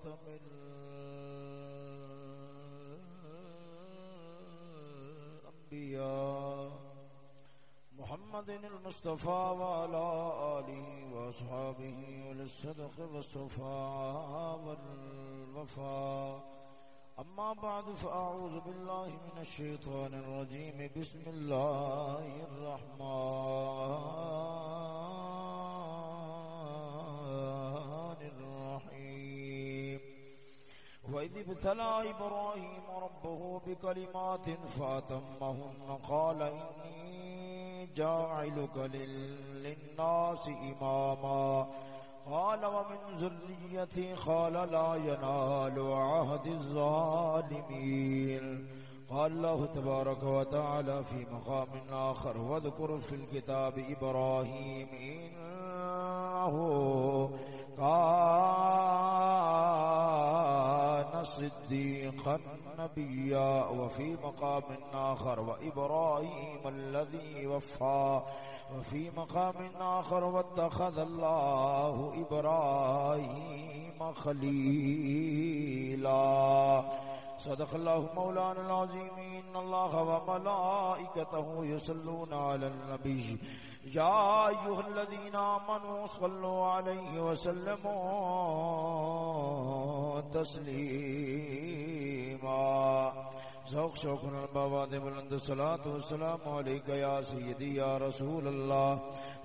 وخاتم الأنبياء محمد المصطفى وعلى آله وأصحابه للصدق والصفاء والوفاء. أما بعد، فأعوذ بالله من الشيطان الرجيم. بسم الله الرحمن وإذ ابتلى إبراهيم ربه بكلمات فأتمهن قال إني جاعلك للناس إماما قال ومن ذريتي قال لا ينال عهد الظالمين قال الله تبارك وتعالى في مقام آخر واذكر في الكتاب إبراهيم إنه كان صديقا نبيا وفي مقام آخر، وإبراهيم الذي وفى. وفي مقام آخر واتخذ الله إبراهيم خليلا. صدق الله مولانا العظيم، إن الله وملائكته يصلون على النبي. يا أيها الذين آمنوا صلوا عليه وسلموا تسليما. ذوق شوق بابا دے بلند صلاۃ و سلام علیکہ یا سیدی یا رسول اللہ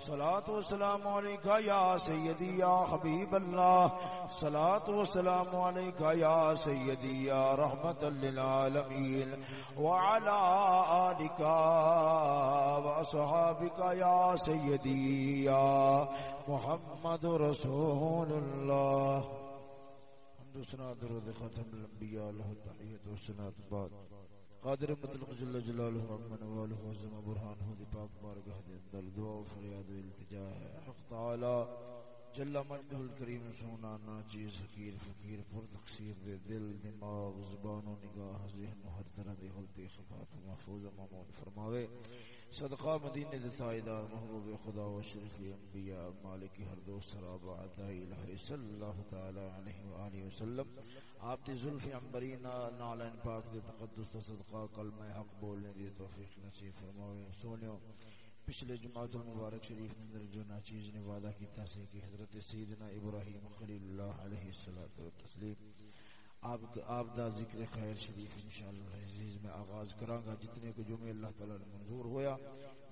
صلاۃ و سلام علیکہ یا سیدی یا حبیب اللہ صلاۃ و سلام علیکہ یا سیدی یا رحمت للعالمین وعلى آلک و اصحابک یا سیدی یا محمد رسول اللہ دوسرا درود ختم الانبیاء له تحیت و سنات بعد. قادر مطلق جل جلالہ رحمن والہ وزم برحانہ دی پاک بارگاہ دے اندر دعا و فریاد و التجا ہے. حق تعالی جل مجدہ الکریم سونا نا چیز حقیر فقیر پر تقسیم دے دل، دماغ، زبان و نگاہ، ذہن و ہر طرح دے غلطی خطاط محفوظ مامون فرماوے۔ صدقہ مدینہ دے تائیدار محبوب خدا و شرف انبیاء، مالک ہر دوست سراب عدائی الہ صلی اللہ تعالی علیہ وآلہ وسلم۔ آپ دی ظلف عمبری نالین پاک دے تقدس تا صدقہ، کلمہ حق بولنے دی توفیق نصیب فرماوے۔ سونیو پچھلے جماعت المبارک شریف اندر جو ناچیز نے وعدہ کیتا سے کہ حضرت سیدنا ابراہیم خلیل اللہ علیہ الصلوۃ والتسلیم، آپ آپ دا ذکر خیر شریف انشاءاللہ عزیز میں آغاز کراں گا جتنے کو جو اللہ تعالی نے منظور ہویا،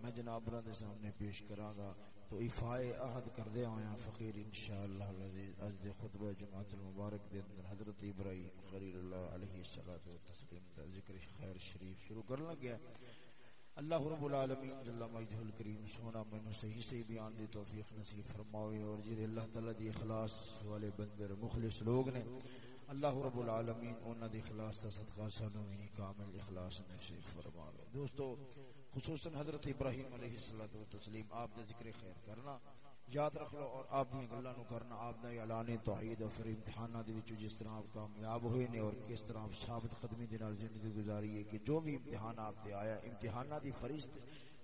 میں جناب دے سامنے پیش کراں گا تو افائے عہد کر دے آیا فقیر انشاءاللہ العزیز از دے خطبہ جماعت المبارک دے اندر حضرت ابراہیم خلیل اللہ علیہ الصلوۃ والتسلیم دا ذکر خیر شریف شروع کرنا گیا۔ اللہ رب العالمین جل مجدہ الکریم سونا مینو صحیح سے بیان دی توفیق نصیب فرماوے اور جی جڑے اللہ تعالی دی اخلاص والے بندر مخلص لوگ نے اللہ رب العالمین انہاں دی اخلاص دا صدقہ سانو ہی کامل اخلاص نصیب فرماوے۔ دوستو، خصوصا حضرت ابراہیم علیہ الصلوۃ والتسلیم آپ دا ذکر خیر کرنا یاد رکھ لو اور آپ دی گلا نو کرنا، آپ نے اعلان توحید اور پھر امتحانات دے وچ جس طرح آپ کامیاب ہوئے نے اور کس طرح آپ ثابت قدمی دے نال زندگی گزاری ہے کہ جو بھی امتحان آپ تے آیا امتحانات دی فرشت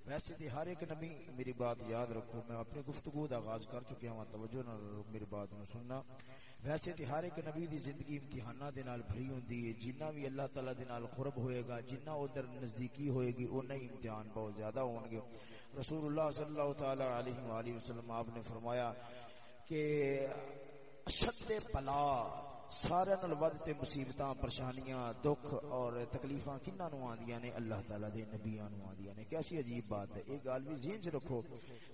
ویسے تے ہر ایک نبی، میری بات یاد رکھو، میں اپنی گفتگو دا آغاز کر چکیا ہوں توجہ نال میری بات نو سننا۔ ویسے تے ہر ایک نبی دی زندگی امتحانات دے نال بھری ہوندی ہے، جنہ بھی اللہ تعالی دے نال قرب ہوئے گا، جنہ ادھر نزدیکی ہوئے گی اونہ نہیں، امتحان بہت زیادہ ہون گے۔ رسول اللہ صلی اللہ تعالی علیہ وآلہ وسلم آپ نے فرمایا کہ اشد بلا سارے نال ود تے مصیبتاں، پریشانیاں، دکھ اور تکلیفاں کنہاں نو آندیاں نے؟ اللہ تعالی دے نبیاں نو آندیاں نے۔ کیسی عجیب بات ہے۔ ایک گل بھی ذہن وچ رکھو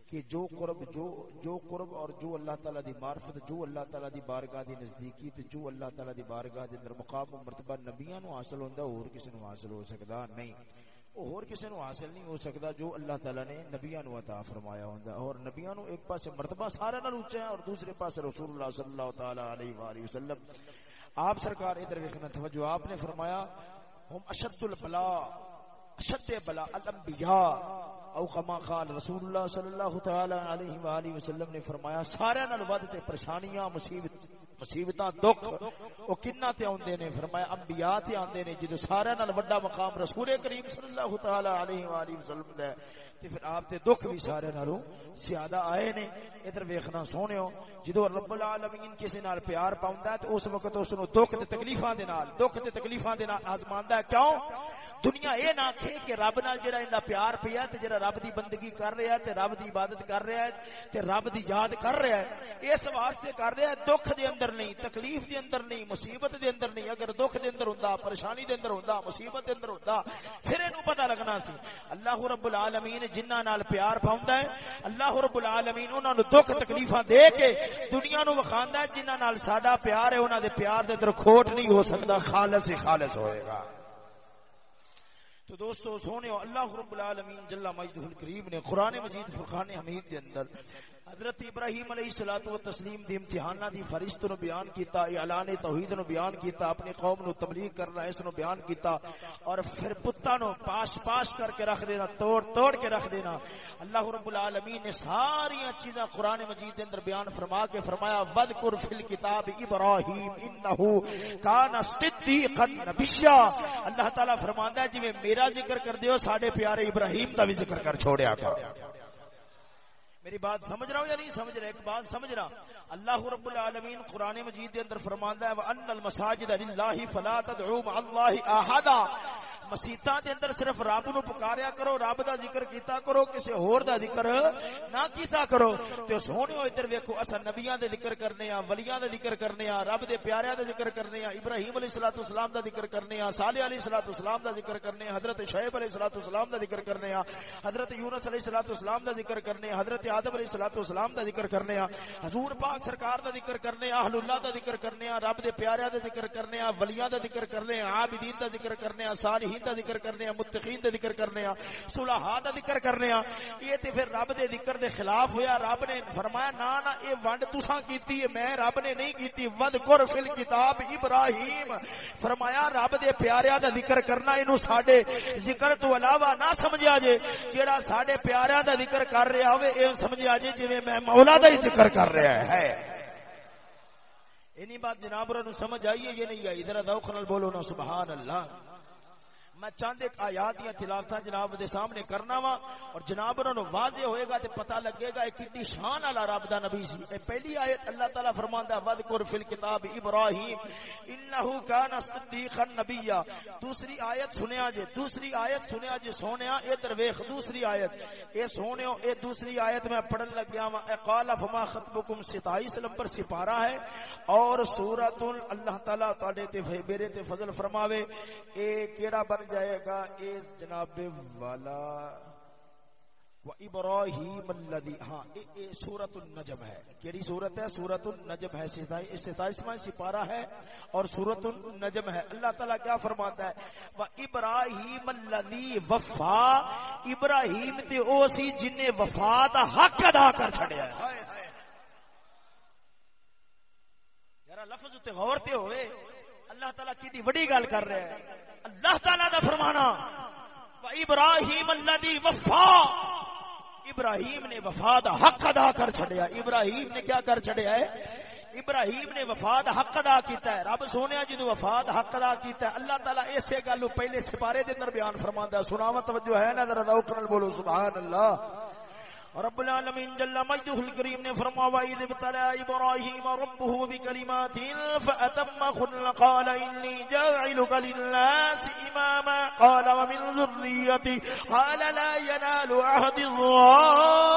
کہ جو قرب، جو جو قرب اور جو اللہ تعالی دی معرفت، جو اللہ تعالی دی بارگاہ دی نزدیکی تے جو اللہ تعالی دی بارگاہ دے اندر مقام و مرتبہ نبیاں نو حاصل ہوندا، اور کسی نو حاصل ہو سکدا نہیں۔ اور کسی نو حاصل نہیں ہو سکتا جو اللہ تعالی نے نبیاں نو عطا فرمایا ہوندا اور نبیاں نو ایک پاسے مرتبہ سارے نال اونچا ہے اور دوسرے پاسے رسول اللہ صلی اللہ تعالی علیہ والہ وسلم۔ آپ سرکار ادھر دیکھنا توجہ، آپ نے فرمایا، ہم اشد البلا، اشد بلا الانبیاء، او کما قال رسول اللہ صلی اللہ تعالی علیہ والہ وسلم نے فرمایا، سارے نال ود تے پریشانیاں، مصیبت مصیبتاں دکھ او کنا تے اوندے نے؟ فرمایا، انبیاء تے آندے نے جدوں سارے نال بڑا مقام رسول کریم صلی اللہ تعالی علیہ والہ وسلم دا تے پھر آپ تے دکھ بھی سارے نالوں زیادہ آئے نے۔ ادھر ویکھنا سونےو جدو رب العالمین کسی نال پیار پاوندا ہے، تے اس وقت اس نو دکھ تے تکلیفاں دے نال، دکھ تے تکلیفاں دے نال آزماندا ہے۔ کیوں؟ دنیا اے نہ کہ کہ رب نال جڑا ایندا پیار پیا تے جڑا رب دی بندگی کر رہا ہے، تے رب دی عبادت کر رہا ہے، تے رب دی یاد کر رہا ہے، اس واسطے کر رہا ہے، دکھ دے اندر اندر نہیں، تکلیف دے اندر نہیں، مصیبت دے اندر نہیں، اگر دکھ دے اندر ہوندا، پریشانی دے اندر ہوندا، مصیبت دے اندر ہوندا، پھر اینو پتہ لگنا سی۔ اللہ رب العالمین جنہاں نال پیار پاوندا ہے، اللہ رب العالمین انہاں نو دکھ تکلیفاں دے کے دنیا نو وکھاندا ہے، جنہاں نال ساڈا پیار ہے، انہاں دے پیار دے اندر کھوٹ نہیں ہو سکدا، خالص ہی خالص ہوئے گا۔ تو دوستو سونے اللہ رب العالمین جل مجدہ الکریم نے قرآن مجید فرقان حمید کے اندر حضرت ابراہیم علیہ الصلوۃ والتسلیم دی امتحانات دی فرشت نو بیان کیتا، اعلان توحید نو بیان کیتا، اپنی قوم نو تبلیغ کرنا اس نو بیان کیتا، اور پھر پتا نو پاش پاش کر کے رکھ دینا، توڑ توڑ کے رکھ دینا۔ اللہ رب العالمین نے ساری چیزاں قرآن مجید دے اندر بیان فرما کے فرمایا، وذکر فی الکتاب ابراہیم انه کان صدیقا نبیا اللہ تعالی فرماندا ہے، جویں میرا ذکر کر دیو، ساڈے پیارے ابراہیم دا بھی ذکر کر چھوڑیا کر میری بات سمجھ رہا ہوں یا نہیں سمجھ رہا؟ ایک بات سمجھ رہا۔ اللہ رب العالمین قرآن مجید دے اندر فرماندا ہے وان المساجد للہ فلا تدعوا مع الله احد مسیتاں دے اندر صرف رب نو پکاریا کرو رب دا ذکر کیتا کرو کسی ہور دا ذکر نہ کیتا کرو تے سونیو ادھر ویکھو اسا نبیاں دے ذکر کرنے ہاں ولیاں دے ذکر کرنے ہاں رب دے پیاریاں دے ذکر کرنے ہاں ابراہیم علیہ الصلوۃ والسلام دا ذکر کرنے ہاں صالح علیہ الصلوۃ والسلام دا ذکر کرنے ہاں حضرت شعیب علیہ الصلوۃ والسلام دا ذکر کرنے ہاں حضرت یونس علیہ الصلوۃ والسلام دا ذکر کرنے ہاں حضرت آدم علیہ الصلوۃ والسلام دا ذکر کرنے ہاں حضور پاک سرکار دا ذکر کرنے ہاں اہل اللہ دا ذکر کرنے ہاں رب دے پیاریاں دا ذکر کرنے ہاں ولیاں دا ذکر کرنے ہاں عابدین دا ذکر کرنے ہاں صالح صالحین دا ذکر کرنے ہاں متقین دے ذکر کرنے ہاں صلحاء دا ذکر کرنے ہاں یہ تے پھر رب دے ذکر دے خلاف ہویا، رب نے فرمایا نا نا اے ونڈ تساں کیتی ہے، میں رب نے نہیں کیتی وذکر فی الکتاب ابراہیم۔ فرمایا، رب دے پیاریاں دا ذکر کرنا، اینو ساڈے ذکر تو علاوہ نہ سمجھیا جے۔ جیڑا ساڈے پیاریاں دا ذکر کر رہا ہوے اے سمجھیا جے، جویں میں مولا دا ہی ذکر کر رہا ہے۔ اینی بات جناب نو سمجھ آئیے یہ نہیں آئی؟ ذرا ذوق بولو نا، سبحان اللہ۔ میں چاند ایک آیات یا تلاوت جناب دے سامنے کرنا وا اور جناب انہوں واضح ہوئے گا تے پتہ لگے گا ایک کتنی شان والا رب دا نبی سی۔ اے پہلی آیت اللہ تعالی فرماندا ہے وذکر فی الکتاب ابراہیم انه کان صدیقا نبیا۔ دوسری آیت سنیا جے، دوسری آیت سنیا جے، سونیا، ادھر ویکھ، دوسری آیت۔ اے سونیو، اے دوسری آیت میں پڑھن لگیا وا، اے قال فما خطبکم 27 نمبر سپارہ ہے۔ اور سورۃ اللہ تعالی تواڈے تے، میرے تے فضل فرماوے، اے کیڑا بن جائے گا اس جناب والا و ابراہیم الذی ہاں اے, اے سورۃ النجم ہے۔ کیڑی سورت ہے؟ سورۃ النجم ہے ستائیسواں سپارہ ہے اور سورۃ النجم ہے۔ اللہ تعالی کیا فرماتا ہے؟ و ابراہیم الذی وفا ابراہیم تے او سی جن نے وفا دا حق ادا کر چھڑیا ہے۔ ذرا لفظ تے غور تے ہوئے۔ اللہ تعالی کیڑی بڑی گل کر رہا ہے اللہ تعالی دا فرمانا ابراہیم الذی وفا. ابراہیم نے وفا دا حق ادا کر چھڑیا ابراہیم نے کیا کر چھڑیا ہے؟ ابراہیم نے وفاد حق ادا کیتا ہے۔ رب سونے جدو وفاد حق ادا کیتا ہے، اللہ تعالی اسی گل پہلے سپارے دے اندر بیان فرماندا ہے۔ سناوا توجہ ہے نا ذرا ذوق نال بولو، سبحان اللہ۔ رب العالمین جل مجدہ الکریم نے فرمایا، وَإِذِ ابْتَلَى إِبْرَاهِيمَ رَبُّهُ بِكَلِمَاتٍ فَأَتَمَّهُنَّ قَالَ إِنِّي جَاعِلُكَ لِلنَّاسِ إِمَامًا قَالَ، وَمِنْ ذُرِّيَّتِي قَالَ، لَا يَنَالُ عَهْدِ الظَّالِمِينَ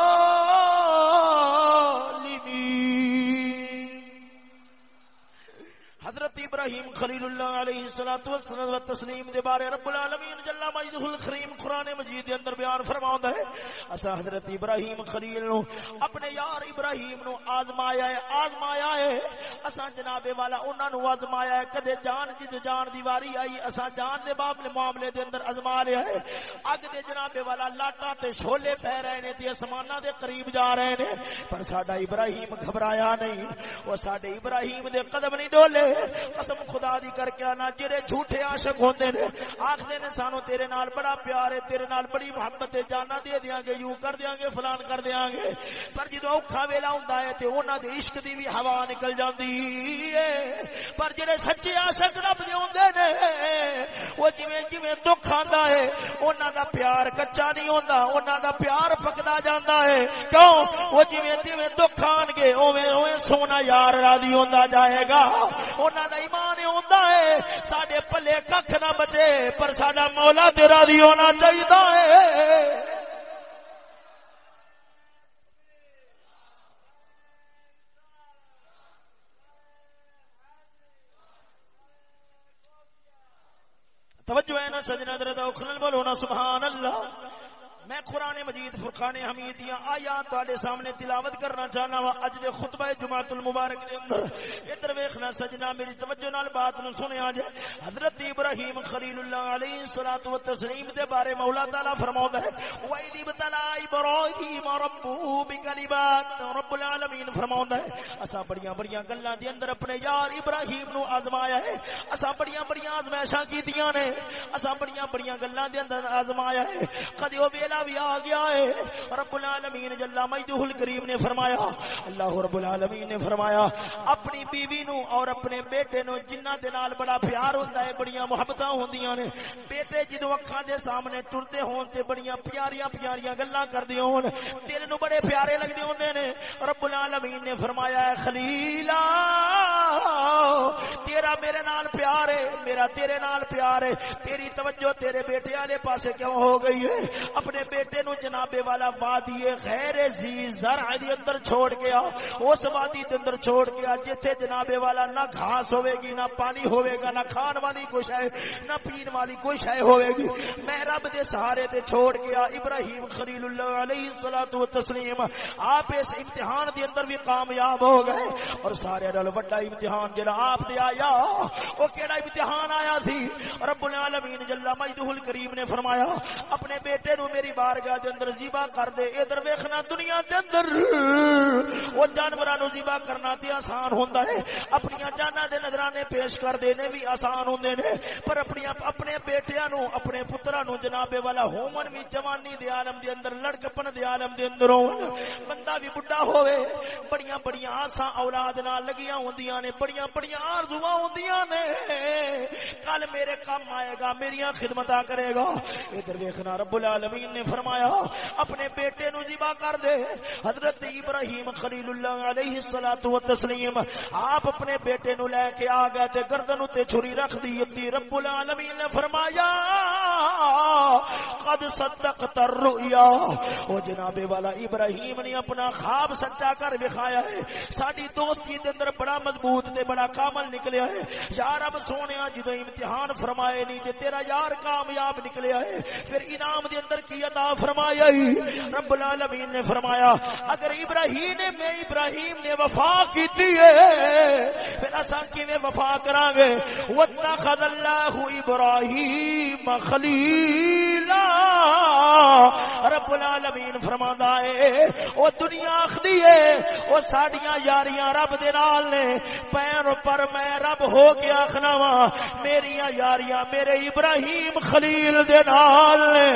ابراہیم خلیل اللہ علیہ الصلوۃ والسلام و تسلیم دے بارے رب العالمین جل مجدہ الکریم قران مجید دے اندر بیان فرماوندا ہے۔ اسا حضرت ابراہیم خلیل نو، اپنے یار ابراہیم نو آزمایا ہے آزمایا ہے۔ اسا جناب والا انہاں نو آزمایا ہے، کدے جان جد جان دی واری آئی، اسا جان دے باب معاملے دے اندر آزما لیا ہے۔ اگ دے جناب والا لاٹا تے شولے پہ رہے نے، تے اسماناں دے قریب جا رہے نے۔ پر ساڈا ابراہیم گھبرایا نہیں او ساڈے ابراہیم دے قدم نہیں ڈولے۔ قسم خدا دی کر کے آنا، جڑے جھوٹے عاشق ہوندے نے آکھدے نے سانو تیرے نال بڑا پیار ہے، تیرے نال بڑی محبت ہے، جانا دے دیاں گے، یوں کر دیاں گے، فلان کر دیاں گے۔ پر جدوں اوکھا ویلا ہوندا ہے تے انہاں دے عشق دی بھی ہوا نکل جاندی ہے۔ پر جڑے سچے عاشق رب دے ہوندے نے، وہ جویں جویں دکھ آندا ہے انہاں دا پیار کچا نہیں ہوندا انہاں دا پیار پکدا جاندا ہے۔ کیوں؟ وہ جویں جویں دکھ آن گے، اوویں اوویں سونا یار راضی ہوندا جائے گا۔ انہاں دا ایمان ہوندا ہے۔ ساڈے پلے ککھ نہ بچے، پر ساڈا مولا تے راضی ہونا چاہیدا ہے۔ توجہ ہے نا سجنا درد اخرل بولو نا، سبحان اللہ۔ میں قرآن مجید، فرقان حمید دیا آیات والے سامنے تلاوت کرنا چاہنا وا۔ اج دے خطبہ جمعۃ المبارک دے اندر، ادھر ویکھنا سجنا، میری توجہ نال بات نو سنیا جے۔ حضرت ابراہیم خلیل اللہ علیہ الصلوۃ والتسلیم دے بارے مولا تعالی فرماوندا ہے و اذ ابتلا ابراہیم ربہ بکلمات رب العالمین فرماوندا ہے۔ اسا بڑیاں بڑیاں گلاں دے اندر اپنے یار ابراہیم نو آزمایا ہے۔ اسا بڑیاں بڑیاں آزمائشاں کیتیاں نے۔ اسا بڑیاں بڑیاں گلاں دے اندر آزمایا ہے۔ کدی او ویلا بھی آ گیا ہے۔ رب العالمین جل مجدہ الکریم نے فرمایا، اللہ رب العالمین نے فرمایا، اپنی بیوی نو اور اپنے بیٹے نو جنہ دے نال بڑا پیار ہوندا ہے، بڑیاں محبتاں ہوندیاں نے، بیٹے جدوں اکھاں دے سامنے ٹرتے ہون تے بڑیاں پیاریاں پیاریاں گلاں کردے ہون، دل نو بڑے پیارے لگدے ہوندے نے۔ رب العالمین نے فرمایا ہے خلیلا تیرا میرے نال پیار ہے، میرا تیرے نال پیار ہے، تیری توجہ تیرے بیٹے والے پاسے کیوں ہو گئی ہے؟ اپنے بیٹے نو جنابے والا وادی غیر زی زرع دی اندر چھوڑ گیا اس وادی دے اندر چھوڑ گیا جتھے جنابے والا نہ گھاس ہوے گی، نہ پانی ہوے گا، نہ کھان والی کوئی شے، نہ پین والی کوئی شے ہوے گی۔ میں رب دے سہارے تے چھوڑ گیا ابراہیم خلیل اللہ علیہ الصلوۃ والتسلیم، آپ اس امتحان دے اندر بھی کامیاب ہو گئے۔ اور سارے نال بڑا امتحان جڑا آپ دے آیا او کیڑا امتحان آیا تھی رب العالمین جل مجدہ الکریم نے فرمایا، اپنے بیٹے نو میری بارگاہ دے اندر ذبح کر دے، ادھر ویکھنا دنیا دے اندر۔ او جانوراں نو ذبح کرنا تے آسان ہوندا ہے۔ اپنی جاناں دے نظرانے پیش کر دینے بھی آسان ہوندے نے۔ پر اپنی اپنے بیٹیاں نو، اپنے پتراں نو جناب والا ہومن بھی جوانی دے عالم دے اندر، لڑکپن دے عالم دے اندر ہون۔ بندہ بھی بڈھا ہوے بڑیاں بڑیاں آساں اولاد نال لگیاں ہوندیاں نے۔ بڑیاں بڑیاں آرزواں ہوندیاں نے۔ کل میرے کام آئے گا، میریاں خدمتاں کرے گا۔ ادھر ویکھنا رب العالمین نے فرمایا، اپنے بیٹے نو ذبح کر دے۔ حضرت ابراہیم خلیل اللہ علیہ الصلوۃ والتسلیم، آپ اپنے بیٹے نو لے کے آ گئے تے گردن تے چھری رکھ دی تی رب العالمین نے فرمایا، قد صدقت الرؤيا او جناب والا، ابراہیم نے اپنا خواب سچا کر دکھایا ہے۔ ساڈی دوستی دے اندر بڑا مضبوط تے بڑا کامل نکلیا ہے۔ یا رب سونیا، جدوں امتحان فرمائے نہیں تے تیرا یار کامیاب نکلیا ہے، پھر انعام دے اندر کی عطا فرمایا ہی رب العالمین نے فرمایا، اگر ابراہیم نے میں ابراہیم نے وفا کیتی ہے پھر اساں کیویں وفا کران گے واتخذ اللہ ابراہیم خلیل رب العالمین فرماندا ہے، او دنیا آخری ہے، او ساڈیاں یاریاں رب دے نال نے۔ پیر پر میں رب ہو کے آخنا وا میری یاریاں میرے ابراہیم خلیل دے نال نے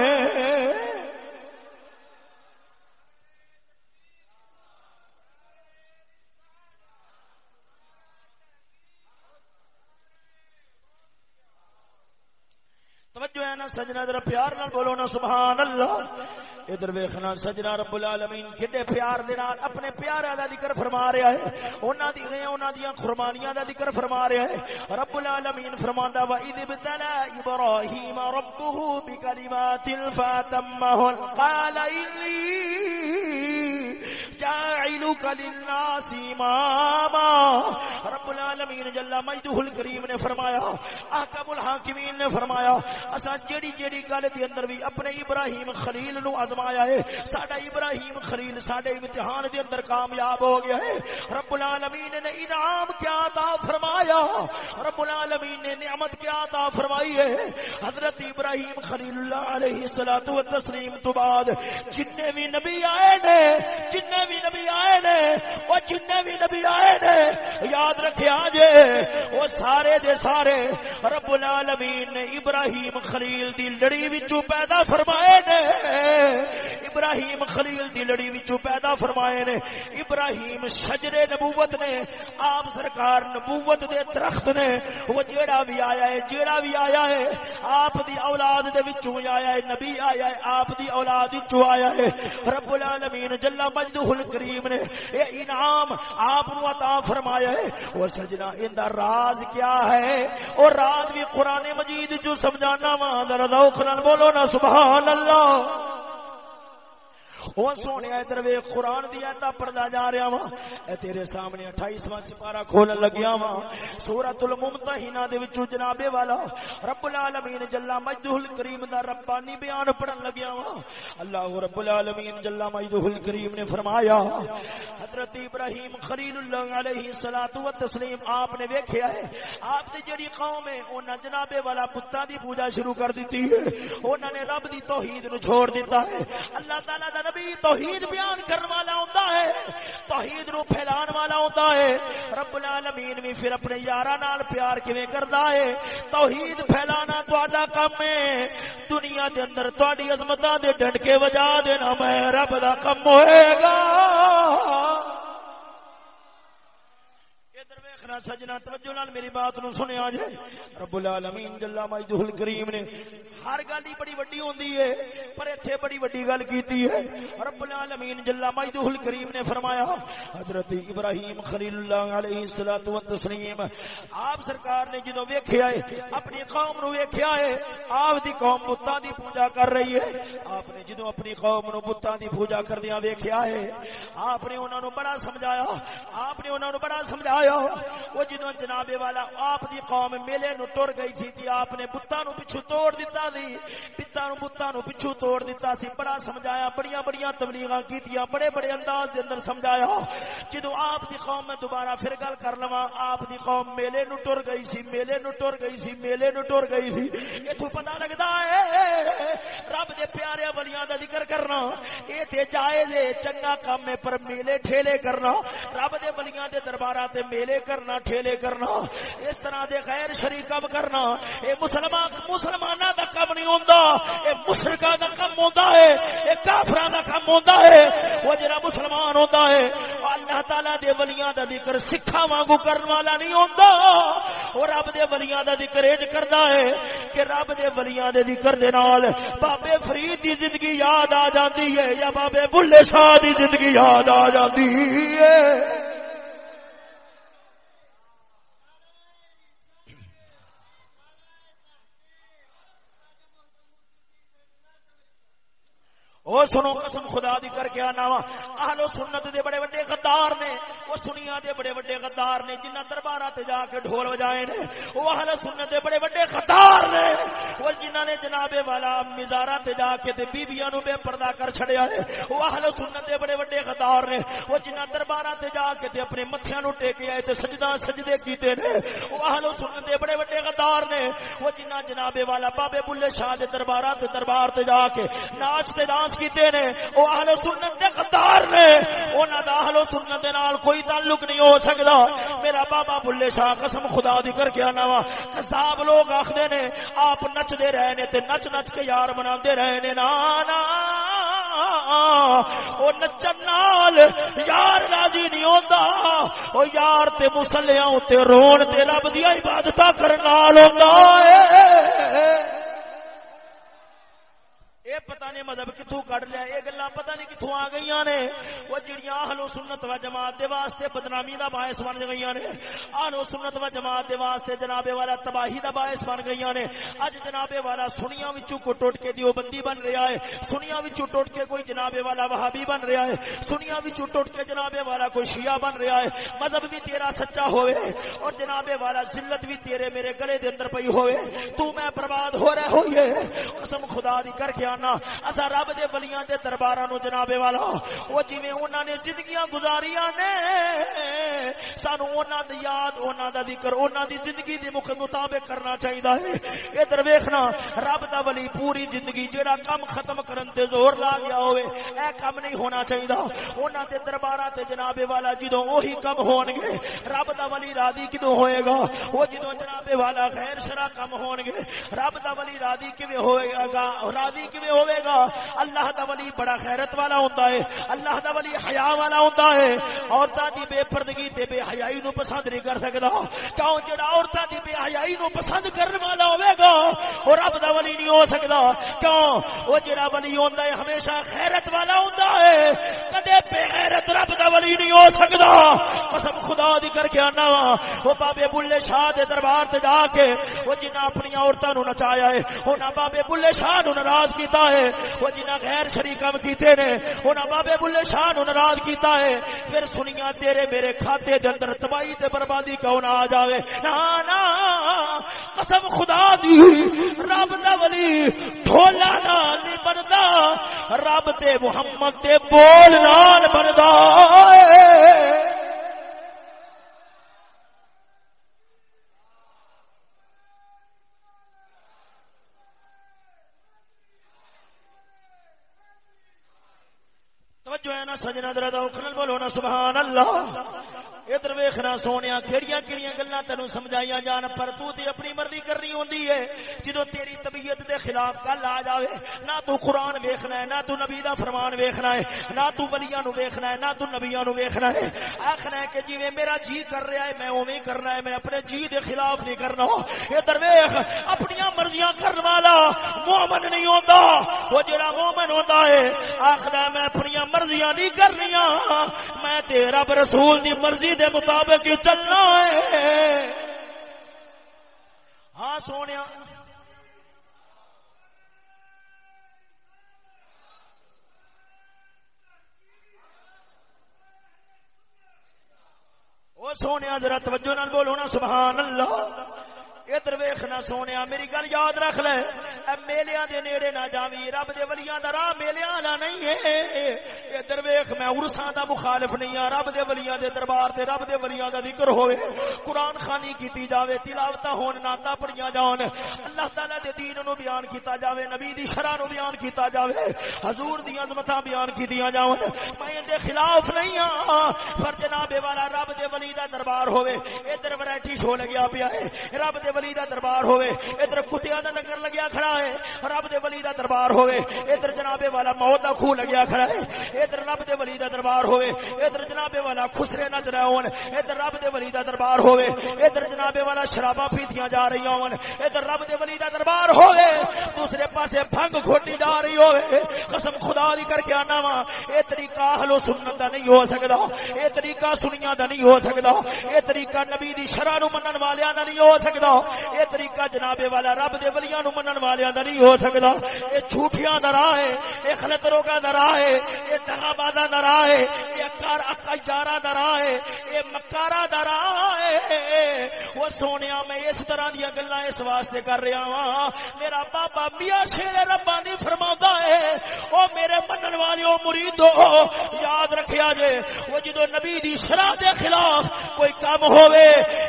توجہ ہے نا سجنا ذرا پیار نال بولو نا، سبحان اللہ۔ ادھر ویخنا، سجنا رب العالمین کڈے پیار دے نال اپنے پیارے دا ذکر فرما رہا ہے۔ انہاں دی گئے انہاں دیاں قربانیاں دا ذکر فرما رہا ہے۔ رب العالمین فرماندا وا اذ ابتلا ابراہیم ربه بکلمات فاتمهن قال انی جاعلک للناس اماما رب العالمین جل مجدہ الکریم نے فرمایا احکم الحاکمین نے فرمایا اسا جڑی جڑی گل دے اندر بھی اپنے ابراہیم خلیل نو آزمایا ہے، ساڈا ابراہیم خلیل ساڈے امتحان دے اندر کامیاب ہو گیا ہے۔ رب العالمین نے انعام کیا عطا فرمایا۔ رب العالمین نے نعمت کیا عطا فرمائی ہے۔ حضرت ابراہیم خلیل اللہ علیہ الصلوۃ والتسلیم تو بعد جتنے بھی نبی آئے نے، جتنے بھی نبی آئے نے او جتنے بھی نبی آئے نے، یاد رکھیا جے وہ سارے دے سارے رب العالمین نے ابراہیم خلیل دی لڑی وچوں پیدا فرمائے نے۔ ابراہیم خلیل دی لڑی وچوں پیدا فرمائے نے۔ ابراہیم شجر نبوت نے، آپ سرکار نبوت دے درخت نے۔ وہ جیڑا بھی آیا ہے، جیڑا بھی آیا ہے، آپ دی اولاد دے وچوں آیا ہے، نبی آیا ہے، آپ دی اولاد وچوں آیا ہے۔ رب العالمین جل مجدہ الکریم نے یہ انعام آپ نو عطا فرمایا ہے۔ وہ سجنا ان دا راز کیا ہے؟ اور راز بھی قرآن مجید جو سمجھانا وا، ذرا ذوق نال بولو نا، سبحان اللہ۔ وہ سونے ادھر وے قرآن دی ایتا پڑھدا جا رہا وا اے تیرے سامنے 28واں سپارہ کھولن لگیا وا سورۃ الممتحنہ دے وچوں جناب والا، رب العالمین جل مجدہ الکریم دا ربانی بیان پڑھن لگیا وا اللہ رب العالمین جل مجدہ الکریم نے فرمایا، حضرت ابراہیم خلیل اللہ علیہ الصلوۃ والتسلیم آپ نے ویکھیا ہے، آپ دی جڑی قوم ہے، انہاں جناب والا بتاں دی پوجا شروع کر دتی ہے۔ انہاں نے رب دی توحید نو چھوڑ دیتا ہے۔ اللہ تعالی دا نبی نبی توحید بیان کرنے والا ہوتا ہے، توحید نو پھیلان والا ہوتا ہے۔ رب العالمین بھی پھر اپنے یارا نال پیار کیویں کردا ہے؟ توحید پھیلانا تہاڈا کم ہے۔ دنیا دے اندر تہاڈی عظمتاں دے ڈنڈکے وجا دینا میں رب دا کم ہوئے گا۔ رکھنا سجنا، توجہ نال میری بات نو سنیا جے رب العالمین جل مجدہ الکریم نے ہر گل ہی بڑی وڈی ہوندی ہے، پر ایتھے بڑی وڈی گل کیتی ہے۔ رب العالمین جل مجدہ الکریم نے فرمایا، حضرت ابراہیم خلیل اللہ علیہ الصلوۃ والتسلیم، آپ سرکار نے جدوں ویکھیا ہے، اپنی قوم نو ویکھیا ہے، آپ دی قوم بتاں دی پوجا کر رہی ہے۔ آپ نے جدوں اپنی قوم نو بتاں دی پوجا کردیاں ویکھیا ہے، آپ نے انہاں نو بڑا سمجھایا، آپ نے انہاں نو بڑا سمجھایا۔ وہ جدو جناب والا آپ دی قوم میلے نو ٹر گئی تھی تھی آپ نے بتاں نو پچھو توڑ دیتا سی۔ پتا نو بتاں نو پچھو توڑ دیتا سی۔ بڑا سمجھایا، بڑیاں بڑیاں تبلیغاں کیتیاں، بڑے بڑے انداز دے اندر سمجھایا۔ جدو آپ دی قوم میں دوبارہ پھر گل کر لواں، آپ دی قوم میلے نو ٹر گئی سی، میلے نو ٹر گئی سی، میلے نو ٹر گئی سی۔ ایتھوں پتہ لگدا ہے، رب دے پیارے ولیاں دا ذکر کرنا، اے تے جائز ہے، چنگا کام ہے، پر میلے ٹھیلے کرنا۔ رب دے ولیاں دے درباراں تے میلے کرنا۔ ٹھیلے کرنا، اس طرح دے غیر شریک کم کرنا۔ اے مسلمان مسلمانہ دا کم نہیں ہوندا، اے مشرکاں دا کم ہوندا ہے، اے کافراں دا کم ہوندا ہے۔ وہ جڑا مسلمان ہوندا ہے، اللہ تعالی دے ولیاں دا ذکر سکھاں وانگو کرن والا نہیں ہوندا۔ او رب دے ولیاں دا ذکر اج کردا ہے کہ رب دے ولیاں دے ذکر دے نال بابے فرید دی زندگی یاد آ جاندی ہے یا بابے بلے شاہ دی زندگی یاد آ جاندی ہے۔ او سنو قسم خدا دی کر کے آنا وا اہل سنت دے بڑے بڑے غدار نے او سنیا دے بڑے بڑے غدار نے جنہ درباراں تے جا کے ڈھول بجائے نے او اہل سنت دے بڑے بڑے غدار نے او جنہ نے جناب والا مزارا تے جا کے تے بیبییاں نو بے پردہ کر چھڑیا ہے او اہل سنت دے بڑے بڑے غدار نے او جنہ درباراں تے جا کے تے اپنے متھیاں نو ٹیکے آئے تے سجدہ سجدے کیتے نے او اہل سنت دے بڑے بڑے غدار نے او جنہ جناب والا بابے بلے شاہ دے درباراں تے دربار تے جا کے ناچ تے ڈانس پاس کیتے نے وہ اہل سنت دے غدار نے۔ انہاں دا اہل سنت دے نال کوئی تعلق نہیں ہو سکدا۔ میرا بابا بلے شاہ قسم خدا دی کر کے انا وا۔ کذاب لوگ آکھدے نے، آپ نچ دے رہے نے تے نچ نچ کے یار بناندے رہے نے۔ نا نا، او نچن نال یار راضی نہیں ہوندا۔ او یار تے مسلیاں تے رون تے رب دی عبادتاں کرن نال ہوندا اے۔ اے پتہ نہیں مذہب کتوں کڈ لیا، اے گلاں پتہ نہیں کتوں آ گئیاں نے۔ او جڑیاں اہل سنت و جماعت دے واسطے بدنامی دا باعث بن گئیاں نے۔ اہل سنت و جماعت دے واسطے جناب والا تباہی دا باعث بن گئیاں نے۔ اج جناب والا سنیاں وچوں کو ٹوٹ کے دیو بندی بن رہا ہے۔ سنیاں وچوں ٹوٹ کے کوئی جناب والا وہابی بن رہا ہے۔ سنیاں وچوں ٹوٹ کے جناب والا کوئی شیعہ بن رہا ہے۔ مذہب بھی تیرا سچا ہوئے اور جناب والا ذلت بھی تیرے میرے گلے دے اندر پئی ہوئے۔ تو میں برباد ہو رہے ہوئے قسم خدا دی کر کے آنا اسا رب دے ولیاں دے درباراں نو جناب والا، او جویں انہاں نے زندگیاں گزاریاں نے سانو انہاں دی یاد، انہاں دا ذکر، انہاں دی زندگی دے مطابق کرنا چاہیدا ہے۔ ادھر ویکھنا، رب دا ولی پوری زندگی جیڑا کم ختم کرن تے زور لا گیا ہوئے، اے کم نہیں ہونا چاہیدا۔ انہاں دے درباراں تے جناب والا جدوں وہی کم ہون گے، رب دا ولی راضی کدوں ہوئے گا؟ او جدوں جناب والا غیر شرع کم ہون گے، رب دا ولی راضی کیویں ہوئے گا؟ راضی کیویں ہوئے گا۔ اللہ دا ولی بڑا خیرت والا ہوندا ہے۔ اللہ دا ولی حیا والا ہوندا ہے۔ عورتاں دی بے پردگی تے بے حیائی نو پسند نہیں کر سکدا۔ کیوں جڑا عورتاں دی بے حیائی نو پسند کرن والا ہوے گا او رب دا ولی نہیں ہو سکدا۔ کیوں؟ او جڑا ولی ہوندا ہے ہمیشہ خیرت والا ہوندا ہے۔ کدے بے غیرت رب دا ولی نہیں ہو سکدا۔ قسم خدا دی کر کے آنا وا۔ او بابے بلے شاہ دے دربار تے جا کے او جنہ اپنی عورتاں نو نچایا ہے، انہاں بابے بلے شاہ نو ناراض کیتا ہے۔ او جنہ غیر شریک کام کیتے نے، انہاں بابے بلے شاہ نو ناراض کیتا ہے۔ پھر سنیا تیرے میرے کھاتے دے اندر تباہی تے بربادی کون آ جاوے؟ نا نا، قسم خدا دی، رب دا ولی ڈھولا نال نہیں بندا۔ رب تے محمد تے بول نال بندا۔ توجہ اوکھل بولو نا، سبحان اللہ۔ ادھر ویخنا سونے کہڑی کہڑی گلا تین سمجھائی جان، پر تو تے اپنی مرضی کرنی ہوندی ہے جدو تیری طبیعت دے خلاف گل آ جاوے، نہ تو قرآن ویخنا ہے، نہ تو نبی دا فرمان ویخنا ہے، نہ تو ولیاں نو ویخنا ہے، نہ تو نبیاں نو ویخنا ہے۔ آخنا ہے کہ جی میرا جی کر رہا ہے، میں اوی کرنا ہے، میں اپنے جی دے خلاف نہیں کرنا۔ ادھر ویخ اپنی مرضیاں کرن والا مومن نہیں ہوتا وہ جڑا مومن ہوتا ہے آخر میں اپنی مرضیاں نہیں کرنیاں۔ میں تیرا رسول دی مرضی دے مطابق چلنا ہے۔ ہاں سونے وہ سونے ذرا توجہ نال بولو نا سبحان اللہ۔ ادھر ویخنا سونے میری گل یاد رکھ لے۔ میلیا دے نیڑے نہ جاوی، رب دے ولیاں دا راہ میلیا والا نہیں ہے۔ ادھر ویخ، میں ارساں دا مخالف نہیں ہاں رب دے ولیاں دے دربار تے رب دے ولیاں دا ذکر ہوئے۔ قرآن خانی کیتی جاوے تلاوت ہون ناتا پڑھیاں جان۔ اللہ تعالی دے دین نو بیان کیتا جاوے، نبی دی شرع نو بیان کیتا جاوے۔ حضور دی عظمتاں بیان کیتیاں جاون میں دے خلاف نہیں ہاں پر جناب والا رب دے ولی دا دربار ہوئے۔ ادھر ورائٹی شو لگیا پیا ہے۔ رب دے ولی دا دربار ہوئے۔ ادھر کتیاں دا لنگر لگیا کھڑا ہے۔ رب دے ولی دا دربار ہوئے۔ ادھر جناب والا موت دا خو لگیا کھڑا ہے۔ ادھر رب دے ولی دا دربار ہوئے۔ ادھر جناب والا خسرے نچ رہے ہون ادھر رب دے ولی دا دربار ہوئے۔ ادھر جناب والا شراباں پیتیاں جا رہی ہون۔ ادھر رب دے ولی دا دربار ہوئے۔ دوسرے پاسے بھنگ کھوٹی جا رہی ہوئے۔ قسم خدا دی کر کے آنا وا۔ اے طریقہ اہل سنت دا نہیں ہو سکدا۔ اے طریقہ سنیاں دا نہیں ہو سکدا۔ اے طریقہ نبی دی شرع نو منن والیاں دا نہیں ہو سکدا۔ یہ طریقہ جناب والا رب دے ولیاں نو منن والیاں دا نہیں ہو سکدا۔ اے جھوٹیاں دا راہ ہے اے خلط روگا دا راہ ہے اے دغا بازا دا راہ ہے اے اکار اکجارا دا راہ ہے اے مکارا دا راہ ہے۔ وہ سونیا میں اس طرح دی گلاں اس واسطے کر رہا ہاں۔ میرا بابا میاں شیر ربانی فرماوندا ہے، او میرے منن والیو مریدو، یاد رکھیا جے، وہ جدو نبی دی شرع دے خلاف کوئی کام ہوے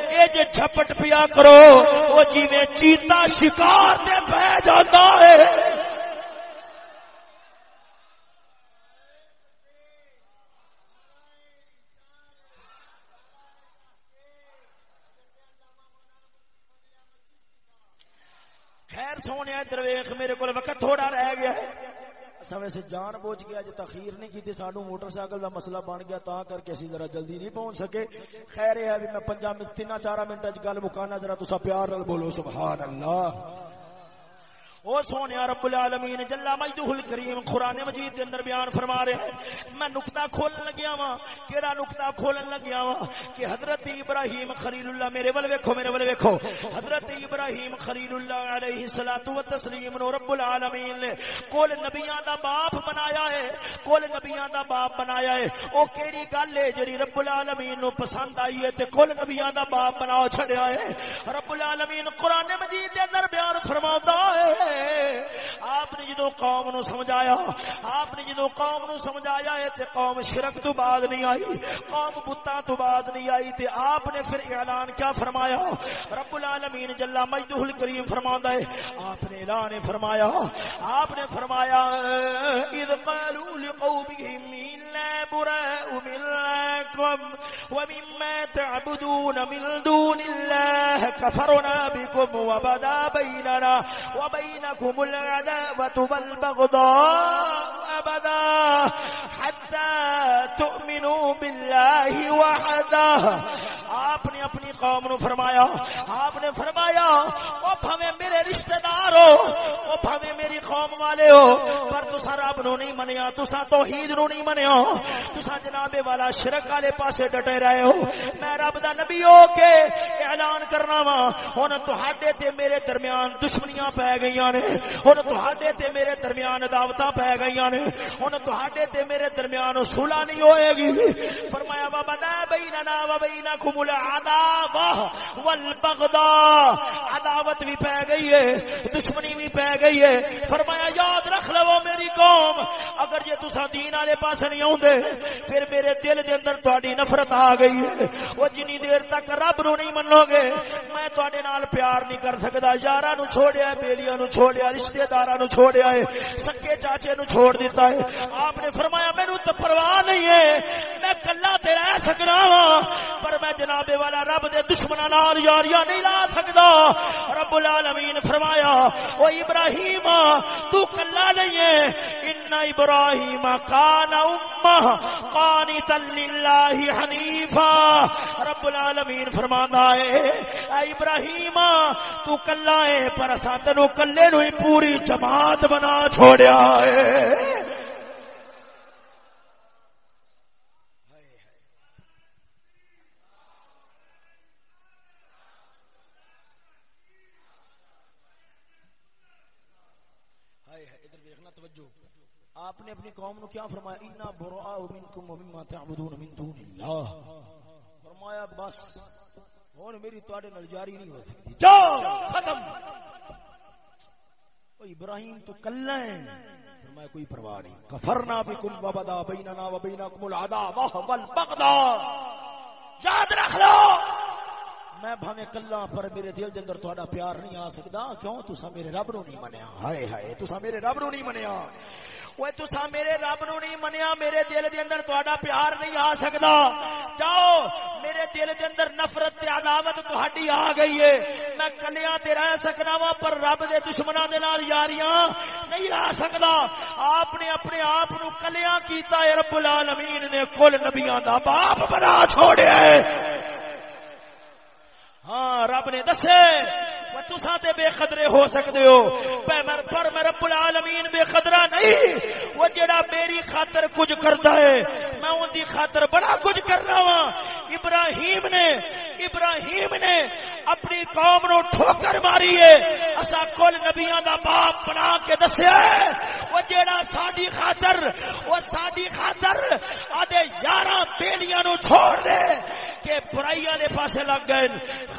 اے جے چھپٹ پیا کرو۔ وہ جی چیتا شکار سے بہ جاتا ہے خیر سونے درویش میرے کو وقت تھوڑا رہ گیا ہے ویسے جان بوجھ گیا اج تخیر نہیں کی سانو موٹر سائیکل کا مسئلہ بن گیا، تا کر کے اسی ذرا جلدی نہیں پہنچ سکے۔ خیر ہے بھی میں پنجا تین چار منٹ گل مکانا، ذرا تسا پیار بولو، سبحان اللہ۔ او سونے رب العالمین، جلا مجدہ الکریم قرآن مجید دے اندر بیان فرما رہے ہیں۔ میں نقطہ کھولن لگیا وا کیڑا نقطہ کھولن لگیا وا کہ حضرت ابراہیم خلیل اللہ میرے ول ویکھو، میرے ول ویکھو۔ حضرت ابراہیم خلیل اللہ علیہ الصلوۃ والتسلیم نو رب العالمین نے کول نبیاں دا باپ بنایا ہے۔ کول نبیاں دا باپ بنایا ہے۔ او کیڑی گل ہے جڑی رب العالمین نو پسند آئی ہے تے کول نبیاں دا باپ بنا چھڑیا ہے۔ رب العالمین قرآن مجید دے اندر بیان فرماتا ہے۔ آپ نے جدو قوم نو سمجھایا، آپ نے جدو قوم نو سمجھایا ہے تے قوم شرک تو بعد نہیں آئی، قوم بتاں تو بعد نہیں آئی، تے آپ نے پھر اعلان کیا فرمایا، رب العالمین جل مجدہ الکریم فرماندا ہے، آپ نے اعلان فرمایا، آپ نے فرمایا، اذ قالوا لقومهم الا براء منكم ومما تعبدون من دون الله كفرنا بكم وبدا بيننا وبين وبينكم العداوة والبغضاء أبدا حتى تؤمنوا بالله وحده آپ نے اپنی قوم نو فرمایا، آپ نے فرمایا او بھویں میرے رشتہ دار ہو او بھویں میری قوم والے ہو، پر تسا رب نو نہیں منیا تسا توحید نو نہیں منیا تسا جناب والا شرک والے پاسے ڈٹے رہے ہو۔ میں رب دا نبی ہو کے اعلان کرنا وا ہن تہاڈے تے میرے درمیان دشمنیاں پے گئیاں نے ہن تہاڈے تے میرے درمیان عداوتاں پے گئیاں نے ہن تہاڈے تے میرے درمیان صلح نہیں ہوئے گی فرمایا بابا دا بیننا و بینکم العداوہ والبغضاء عداوت بھی پہ گئی ہے دشمنی بھی پہ گئی ہے فرمایا یاد رکھ لو میری قوم اگر یہ تسا دین والے پاس نہیں آوندے پھر میرے دل دے اندر تہاڈی نفرت آ گئی ہے وہ جنی دیر تک رب نو نہیں منو گے میں تہاڈے نال پیار نہیں کر سکدا یاراں نو چھوڑیا بیلیاں نو چھوڑیا چھوڑیا رشتہ داراں نو چھوڑیا ہے، سکے چاچے نو چھوڑ دیتا ہے۔ آپ نے فرمایا، مینوں تو پرواہ نہیں ہے، میں کلا تے رہ سکنا وا پر میں جناب والا رب دے دشمناں نال یاریاں نہیں لا سکدا۔ رب العالمین فرمایا، او ابراہیم، تو کلا نہیں ہے۔ ان ابراہیم کان امہ، قانتا للہ حنیفا۔ رب العالمین فرمانا ہے، اے ابراہیم، تو کلا ہے، پر اسا تینو کلے نو ہی پوری جماعت بنا چھوڑیا ہے۔ آپ نے اپنی قوم نو کیا فرمایا؟ انا براء منکم ومما تعبدون من دون اللہ فرمایا، بس، ہن میری تواڈے نال جاری نہیں ہو سکتی۔ چاو ختم! ابراہیم تو کلا ہے فرمایا کوئی پرواہ نہیں۔ کفرنا بکم وبدا بیننا وبینکم العداوہ والبغضا یاد رکھ لو۔ میں بھاویں کلا پر میرے دل دے اندر تہاڈا پیار نہیں آ سکدا۔ کیوں؟ تسا میرے رب نو نہیں منیا۔ ہائے ہائے تسا میرے رب نو نہیں منیا۔ اوے تسا میرے رب نو نہیں منیا، میرے دل دے اندر تہاڈا پیار نہیں آ سکدا۔ جاؤ، میرے دل دے اندر نفرت تے عداوت تہاڈی آ گئی ہے۔ میں کلیاں تے رہ سکنا وا پر رب دے دشمناں دے نال یاریاں نہیں رہ سکدا۔ آپ نے اپنے آپ نو کلیاں کیتا ہے، رب العالمین نے کل نبیاں دا باپ بنا چھوڑیا ہے۔ ہاں رب نے دسے تسا تے بے قدرے ہو سکتے ہو۔ پر میں رب العالمین بے قدرہ نہیں، وہ جڑا میری خاطر کچھ کرتا ہے، میں ان دی خاطر بڑا کچھ کرنا وا ہاں۔ ابراہیم نے ابراہیم نے اپنی قوم نو ٹھوکر ماری ہے۔ اسا کل نبیاں دا باپ بنا کے دسیا ہے، وہ جڑا ساڈی خاطر، وہ ساڈی خاطر آدے یاراں بیلیاں نو چھوڑ دے۔ کہ برائی والے پاسے لگ گئے،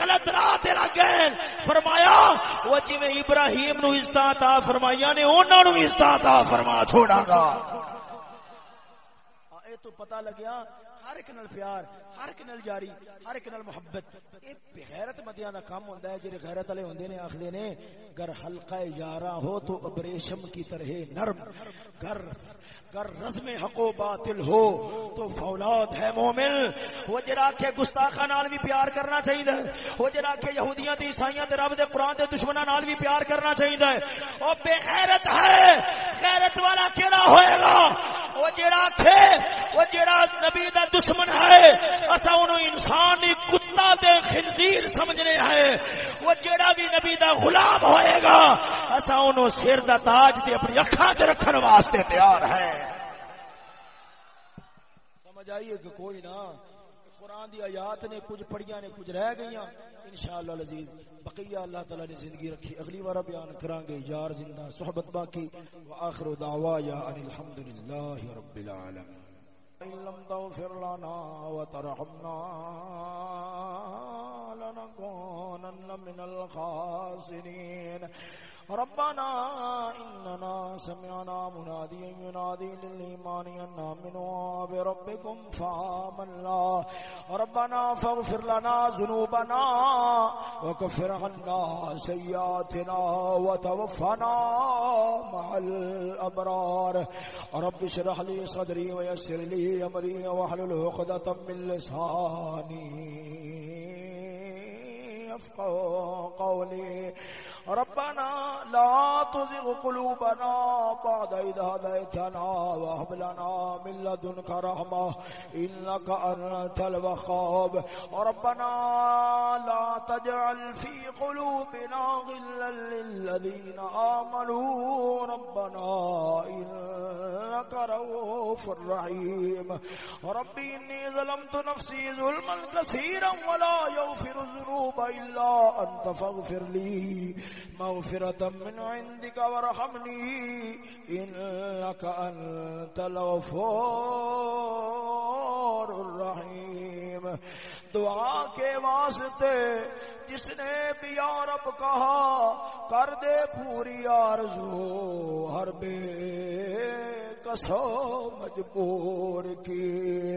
غلط راہ تے لگ گئے۔ فرمایا، وہ جی ابراہیم نو عزت عطا فرمایا نے، انہاں نو عزت عطا فرما چھوڑا گا۔ تو پتہ لگیا ہر ایک نال پیار، ہر ایک نال جاری ہر ایک نال محبت۔ اے غیرت مدیاں دا کام ہوندا ہے، جڑے غیرت والے ہوندے نے آکھدے نے، گر حلقہ یارا ہو تو ابریشم کی طرح نرم۔ گر گر رزم حق و باطل ہو تو فولاد ہے مومن۔ وہ جرا کے گستاخا نال بھی پیار کرنا چاہیے وہ جرا کے یہودیاں تے عیسائیاں تے رب دے قران دے دشمناں نال بھی پیار کرنا چاہیے او بے غیرت ہے، غیرت والا کیڑا ہوئے گا؟ وہ جڑا کھے وہ جڑا نبی دا دشمن ہے، اسا اونوں انسان نہیں کتا تے خنزیر سمجھنے ہیں۔ وہ جڑا بھی نبی دا غلام ہوئے گا، اسا اونوں سر دا تاج تے اپنی اکھاں تے رکھن واسطے تیار ہے سمجھ آئیے کہ کوئی نہ، قرآن دی آیات نے کچھ پڑھیاں نے کچھ رہ گئیاں۔ انشاءاللہ العزیز، بقیہ اللہ تعالی نے زندگی رکھی۔ اگلی بار بیان کران گے یار زندہ صحبت باقی۔ واخر دعوایا ان الحمدللہ رب العالمین۔ ان لم تغفر لنا وترحمنا لنكونن من الخاسرين ربنا إننا سمعنا مناديا ينادي للإيمان أن آمنوا بربكم فآمنا. ربنا فاغفر لنا ذنوبنا وكفر عنا سيئاتنا وتوفنا مع الأبرار. رب اشرح لي صدري ويسر لي أمري واحلل عقدة من لساني يفقهوا قولي. ربنا لا تزغ قلوبنا بعد إذ هديتنا وهب لنا من لدنك رحمة إنك أنت الوهاب. ربنا لا تجعل في قلوبنا غلا للذين آمنوا. ربنا إنك رؤوف رحيم ربي إني ظلمت نفسي ظلما كثيرا ولا يغفر الذنوب إلا أنت فاغفر لي مغفرة من عندك وارحمني إنك أنت الغفور الرحيم دعا کے واسطے جس نے بھی یارب کہا، کر دے پوری آرزو ہر بے کسو مجبور کی۔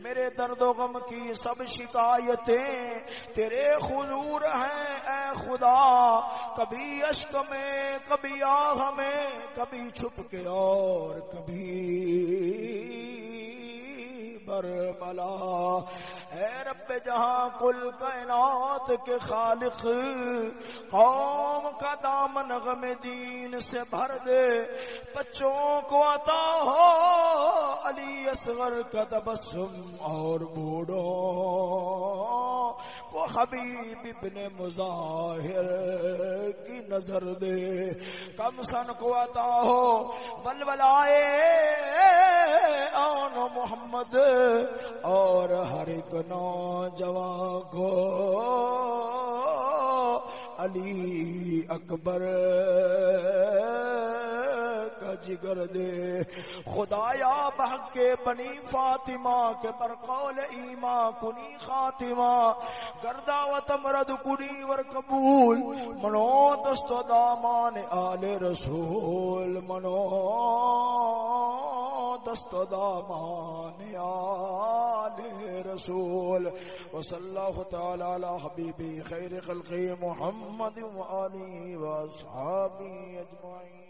میرے درد و غم کی سب شکایتیں تیرے خلور ہیں، اے خدا۔ کبھی اشک میں، کبھی آہ میں، کبھی چھپ کے اور کبھی۔ برملا اے رب جہاں کل کائنات کے خالق، قوم کا دامن غم دین سے بھر دے۔ بچوں کو عطا ہو علی اصغر کا تبسم اور بوڑھوں کو حبیب ابن مظاہر کی نظر دے۔ کم سن کو عطا ہو بلبلائے آن محمد اور ہر ایک نوجوان کو علی اکبر۔ کا دے۔ خدایا بحق کے بنی فاطمہ کے پر قول ایما کنی خاتمہ۔ گردا و تمرد کنی ور قبول۔ منو دست دامان آل رسول۔ منو دست دامان آل رسول۔ وصلی اللہ تعالی علی حبیبی خیر خلقی محمد و آلی و اصحابی اجمعین۔